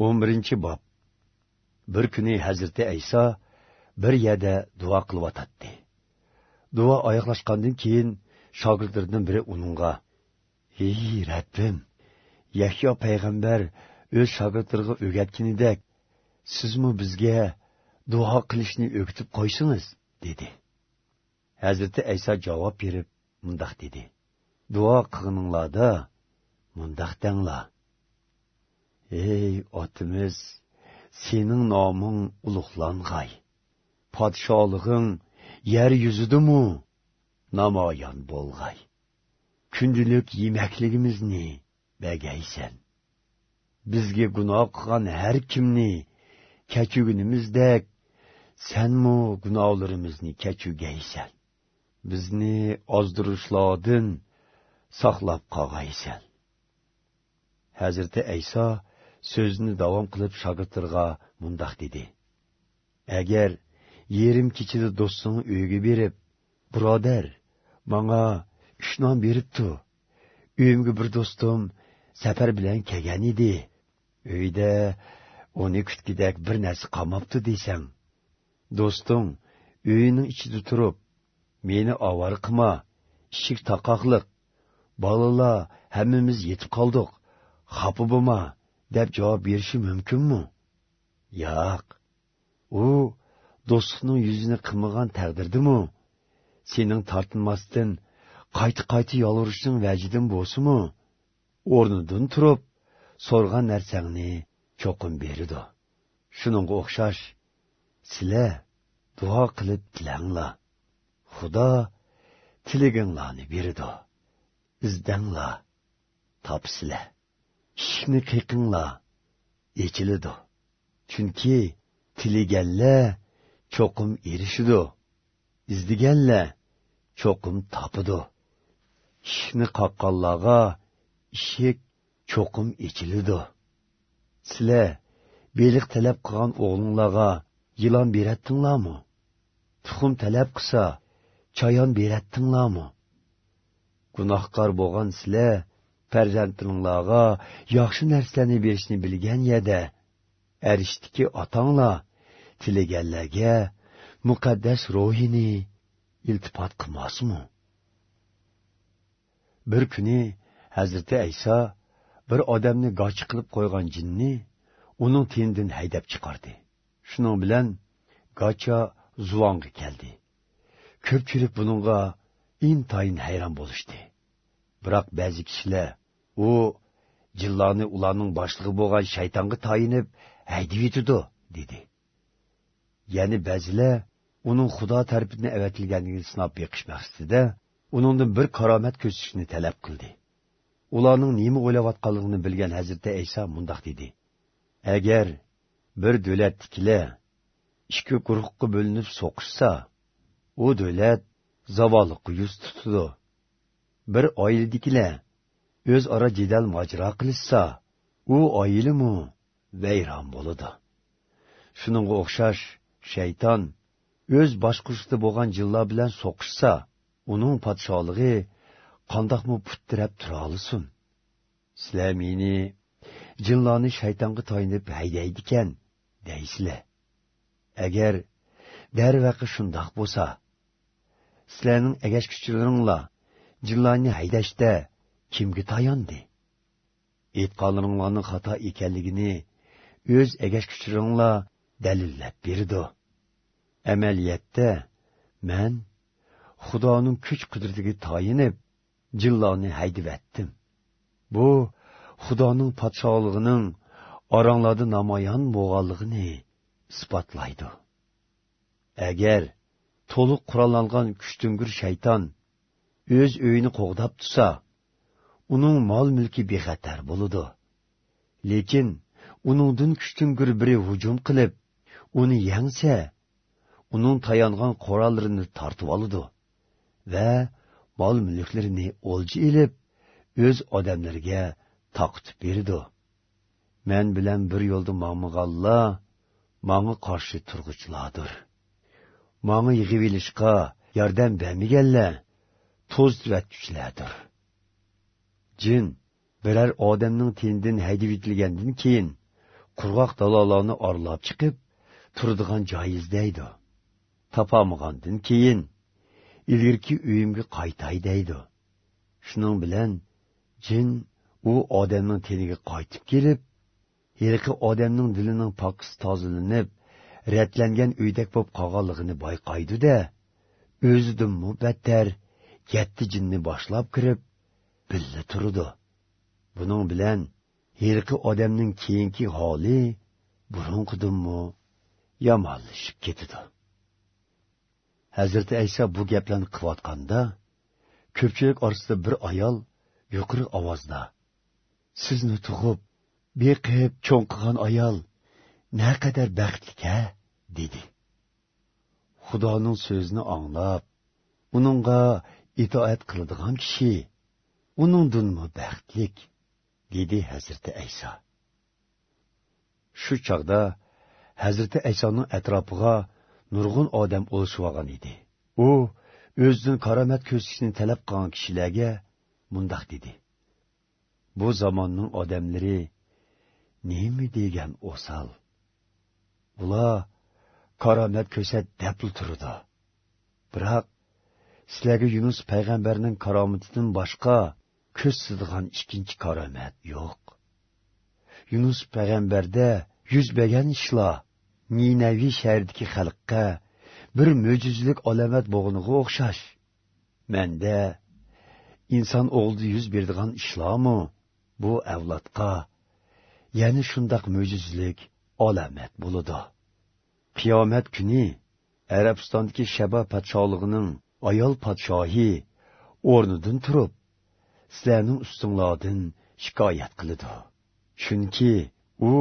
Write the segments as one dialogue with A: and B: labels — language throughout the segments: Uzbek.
A: 11 bob. Bir kuni hazrati ayso bir yerda duo qilyotadi duo oyoqlashgandan keyin shogirdlardan biri uningga ey rabbim yahyo payg'ambar o'z shogirdlariga o'rgatganidek sizmi bizga duo qilishni o'kitib qo'ysingiz dedi. Hazrati ayso javob berib mundoq dedi. Duo qilinglarda mundoq danglar. Ey otimiz sening noming ulug'lang'ay. Podsholig'ing yer yuzidimu namoyon bo'lg'ay. Kundilik yemakligimizni bagaysan? Bizga gunoh qilgan har kimni kechugunimizdek sanmu gunohlarimizni kechugaysan bizni ozdirishlardan saqlab qolg'aysan. Hazrati ayso so'zni davom qilib shogirdlarga mundoq dedi. Agar yerim kechida do'stingni uyiga berib birodar manga uch non beribdi uyimga bir do'stim safar bilan kelgan edi uyda uni kutgidek bir narsa qolmabdi desang do'sting uyining ichida turib meni ovora qilma ishik taqoqliq bolalar hammamiz yetib qoldik xafa bo'lma deb javob berishi mumkinmi? Yo'q. U do'stlikning yuzini qilmagan taqdirdimi sening tortinmasdan qayta qayta yolvurishning vajidan bo'lsimi o'rnidan turib so'rgan narsangni cho'qim beridi shuningga o'xshash sizlar duo qilib tilanglar. Xudo tiliginglarni beridi izdanglar. Topsizlar ishni qiqinglar yechiladi chunki tilaganlar cho'qim erishidi izdiganlar cho'qim topidi ishni qoqqanlarga ishik cho'qim echilidi sizlar beliq talab qilgan o'g'linglarga yilon beratdinglarmi tuxum talab qilsa chayon beratdinglarmi gunohkor bo'lgan sizlar farzandinglarga yaxshi narsalarni berishni bilgan yada arishdiki otanglar tilaganlarga muqaddas ruhini iltifot qilmasmi bir kuni hazrati ayso bir odamni gochi qilib qo'ygan jinni uning tenidan haydab chiqardi. Shuning bilan gocha zuvonga keldi. Ko'pchilik buningga intayin hayron bo'lishdi. Biroq ba'zi kishilar u jillarni ularning boshlig'i bo'lgan shaytonga tayinib haydab yetidi dedi. Ya'ni ba'zilar uning xudo tarafidan avatilganligini sinab beqish maqsadida uningdan bir karomat ko'rsatishni talab qildi. Ularning nima o'ylayotganligini bilgan hazrati ayso mundoq dedi. Agar bir davlatnikilar ikki guruhga bo'linib so'qishsa u davlat zavolliqqa yuz tutadi. Bir oiladikilar o'zaro jidal mojiro qilishsa u oilimi vayron bo'ladi. Shuningga o'xshash shayton o'z boshqurishida bo'lgan jillar bilan so'qishsa uning podsholig'i qandoqmi puttirab tura olsin. Sizlar meni jinlarni shaytonga toyinib haydaydikan deysizlar. Agar darvaqa shundoq bo'lsa sizlarning agash kuchlaringlar jinlarni haydashda kimga tayondi e'tiqodlaringlarning xato ekanligini o'z agash kuchlaringlar dalillab berdi. Amaliyotda man xudoning kuch qudratiga tayinib jillarni haydivatdim bu xudoning podshohligining oranglarda namoyon bo'lganligini isbotlaydi. Agar to'liq qurollangan kuchtungur shayton o'z uyini qo'g'dab tursa uning mol mulki bexatar bo'ludi. Lekin uningdin kuchtingir biri hujum qilib uni yangsa uning tayangan qorallarini tortib oludi va mol mulklarini o'lji ilib o'z odamlariga taqitib berdi. Men bilan bir yo'lda mang'ig'anlar manga qarshi turg'uchilardir. Manga yig'ib ilishqa yordam bermaganlar to'z to'zratuvchilardir jin biror odamning tenidan haydab keyin qurg'oq dalolarni orlab chiqib turadigan joy izlaydi topolmagandan keyin ilgirki uyimga qaytay deydi. Shuning bilan jin u odamning teniga qaytib kelib yilqi odamning dilining pokisi tozalanib ratlangan uydak bo'lib qolganligini bayqaydida o'zidan battar yetti jinni boshlab kirib billa turdi. Buning bilan yilqi odamning keyingi holi burunqidimmi yomonlashib ketidi hazrati ayso bu gaplarni qilayotganda ko'pchilik orasida bir ayol yuqori ovozda sizni tug'ib beqib cho'ng qilgan ayol naqadar baxtli dedi. Xudoning so'zini anglab uningga itoat qiladigan kishi uningdinmi baxtlik dedi hazrati ayso shu chog'da hazrati aysoning atrofiga nurg'un odam o'lishvolgan edi. U o'zidan karomat ko'rsatishni talab qilgan kishilarga mundoq dedi. Bu zamonning odamlari nemi degan o'sal? Ular karomat ko'rsat debli turdi. Biroq sizlarga yunus payg'ambarning karomatidan boshqa ko'rsatadigan ikkinchi karomat yo'q. Yunus payg'ambarda yuz bergan ishlar ninaviy shahridagi xalqqa bir mo'jizlik alomat bo'g'iniga o'xshash. Manda inson o'g'lida yuz beradigan ishlarmi? Bu avlodga yana shundoq mo'jizlik alomat bo'ladi. Qiyomat kuni arabistondagi shaba podshohligining ayol podshohi o'rnidan turib sizlarning ustinglardan shikoyat qiladi. Chunki u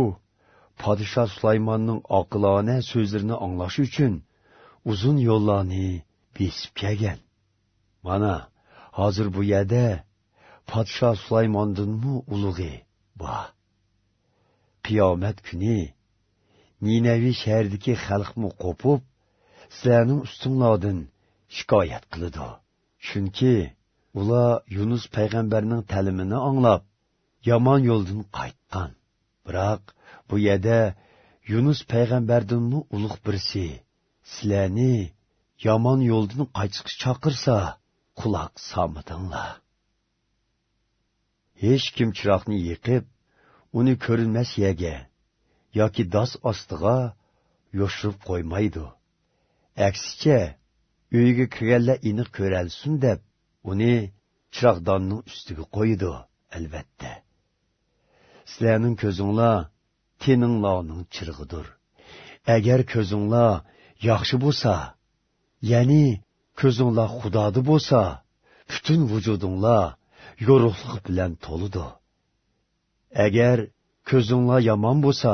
A: podshoh sulaymonning oqilona so'zlarini anglash uchun uzun yo'llarni besib kelgan. Mana hozir bu yerda podshoh sulaymondinmi ulug'i bor. Qiyomat kuni ninaviy shahridagi xalqmi qo'pib sizlarning ustinglardan shikoyat qiladi. Chunki ular yunus payg'ambarning ta'limini anglab yomon yo'ldan qaytgan biroq bu yerda yunus payg'ambardinmi ulug' birsi sizlarni yomon yo'ldan qaytishga chaqirsa quloq solmadinglar hech kim chiroqni yiqib uni ko'rinmas yerga yoki dos ostiga yoshirib qo'ymaydi aksicha uyga kirganlar iniq ko'ralsin deb uni chiroqdonning ustiga qo'ydi albatta. Sizlarning ko'zinglar teninglarning chirg'idir agar ko'zinglar yaxshi bo'lsa ya'ni ko'zinglar xudodi bo'lsa butun vujudinglar yorug'lik bilan to'lidi agar ko'zinglar yomon bo'lsa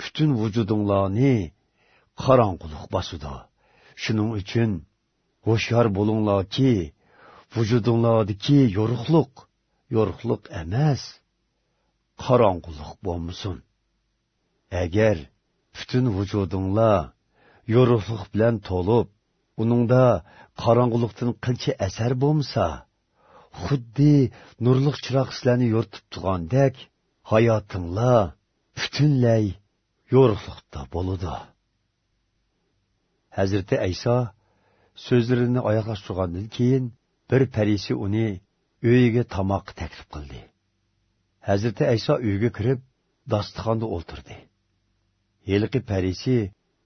A: butun vujudinglarni qorong'ulik bosidi shuning uchun ho'shyor bo'linglarki vujudinglardagi yorug'liq yorug'liq emas qorong'ulik bo'lmasin. Agar butun vujudinglar yorug'liq bilan to'lib uningda qorong'ulikdan qilcha asar bo'lmasa xuddi nurliq chiroq sizlarni yo'rtib turgandek hayotinglar butunlay yo'riqliqda bo'ludi hazrati ayso so'zlarini oyoqlashtirgandan keyin bir parisi uni uyiga tomoq taklif qildi hazrati ayso uyga kirib dasturxonda o'ltirdi heliqi parisi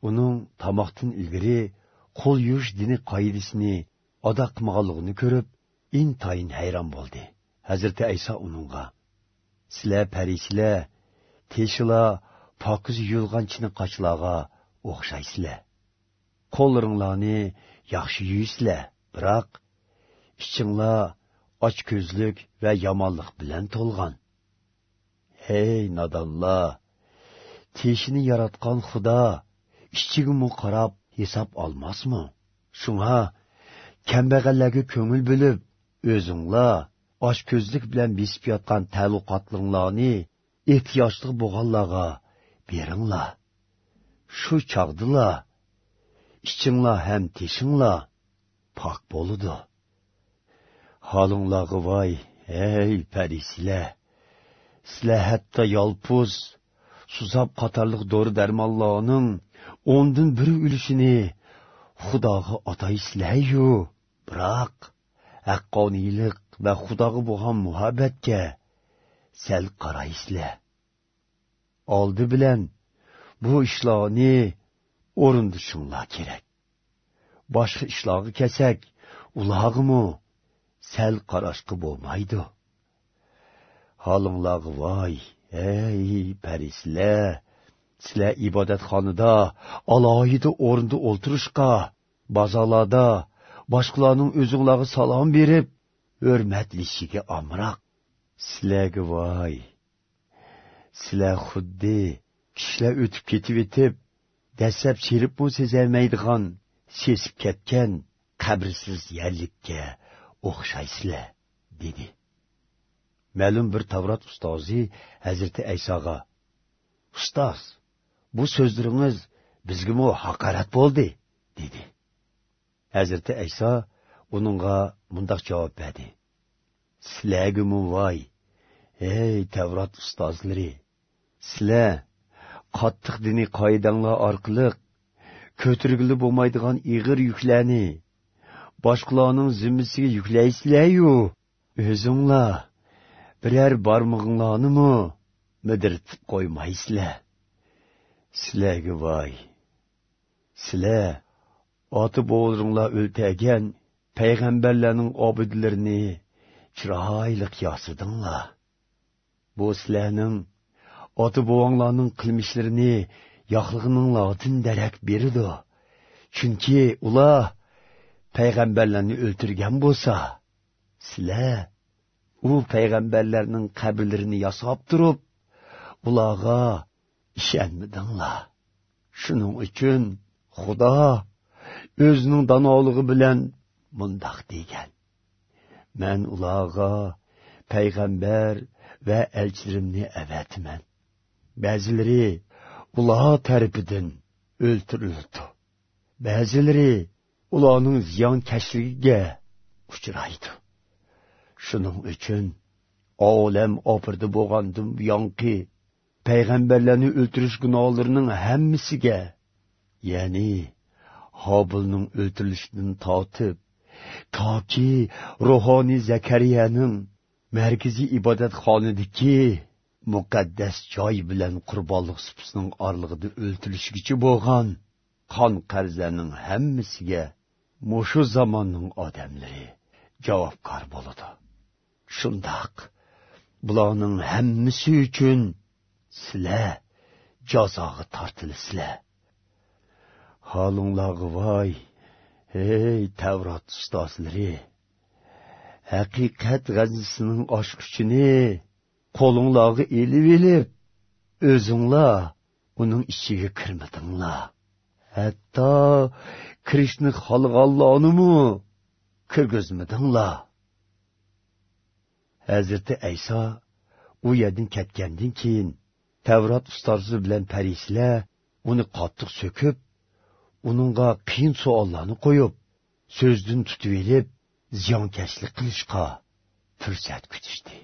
A: uning tomoqdan ilgari qo'l yuvish dini qoidasini ado qilmaganligini ko'rib intayin hayron bo'ldi hazrati ayso uningga sizlar parisilar teshila pokiz yuyilgan chiniqqochlarga o'xshaysizlar qo'llaringlarni yaxshi yuysizlar biroq ichinglar och ko'zlik va yomonlik bilan to'lgan hey nodonlar teshini yaratgan xudo ishchigimi qarab hisob olmasmi shunga kambag'allarga ko'ngil bo'lib o'zinglar och ko'zlik bilan besib yotgan ta'luqotlaringlarni ehtiyojli bo'lganlarga beringlar shu chog'dilar ichinglar ham teshinglar pok bo'ludi holinglarga voy ey parisilar sizlar hatto yolpuz suzab qatorliq dori darmonlarning o'ndan biri ulushini xudoga ataysizlaryu biroq haqqoniylik va xudoga bo'lgan muhabbatga sal qaraysizlar oldi bilan bu ishlarni o'rindishinglar kerak boshqa ishlarga kelsak ularg'imu sal qarashqi bo'lmaydi holinglarga voy ey parislar sizlar ibodatxonada aloyida o'rinda o'ltirishqa bozorlarda boshqalarning o'zinglarga salom berib hurmatlishiga omroq sizlarga voy sizlar xuddi kishilar o'tib ketib etib dastlab sheribmu sezolmaydigan sesib ketgan qabrsiz yerlikka o'xshaysizlar dedi. Ma'lum bir tavrot ustozi hazrati aysoga ustoz bu so'zlaringiz bizgimi haqorat bo'ldi? dedi. Hazrati ayso uningga mundoq javob berdi. Sizlargimi voy ey tavrot ustozlari? Sizlar qattiq diniy qoidanglar orqali ko'tirgili bo'lmaydigan ig'ir yuklarni boshqalarning zimmasiga yuklaysizlaryu o'zinglar biror barmog'inglarnimi midirtib qo'ymaysizlar. Sizlarga voy. Sizlar oti bo'g'ringlar o'ltagan payg'ambarlarning obidlarini chiroyli yosidinglar. Bu sizlarning oti bo'g'inglarning qilmishlarini yo'qlig'ininglardan darak beridi. Chunki ular payg'ambarlarni o'ltirgan bo'lsa sizlar u payg'ambarlarning qabrlarini yasab turib ularga ishonmidinglar. Shuning uchun xudo o'zining danoligi bilan mundoq degan. Man ularga payg'ambar va elchilarimni avatiman ba'zilari ular tarafidan o'ltirildi ba'zilari ularning ziyonkashligiga uchraydi. Shuning uchun olam opirdi bo'lgandim buyonki payg'ambarlarni o'ltirish gunohlarining hammasiga ya'ni hobilning o'ltirilishidan tortib toki ruhoniy zakariyaning markaziy ibodatxonadagi muqaddas joy bilan qurbonlik supisining orlig'ida o'ltirilishigacha bo'lgan qon qarzlarning hammasiga mushu zamonning odamlari javobgar bo'ladi. Shundoq bularning hammasi uchun sizlar jazoga tortilasizlar holinglarga voy ey tavrot ustozlari. Haqiqat g'azisining ochqichini qo'linglarga ilib ilib o'zinglar uning ichiga kirmadinglar. Hatto kirishni xohlaganlarnimi kirgizmidinglar? Hazrati ayso u yerdan ketgandan keyin tavrot ustozi bilan parislar uni qattiq so'kib uningga qiyin savollarni qo'yib so'zdan tutib elib ziyonkashlik qilishga fursat kutishdi.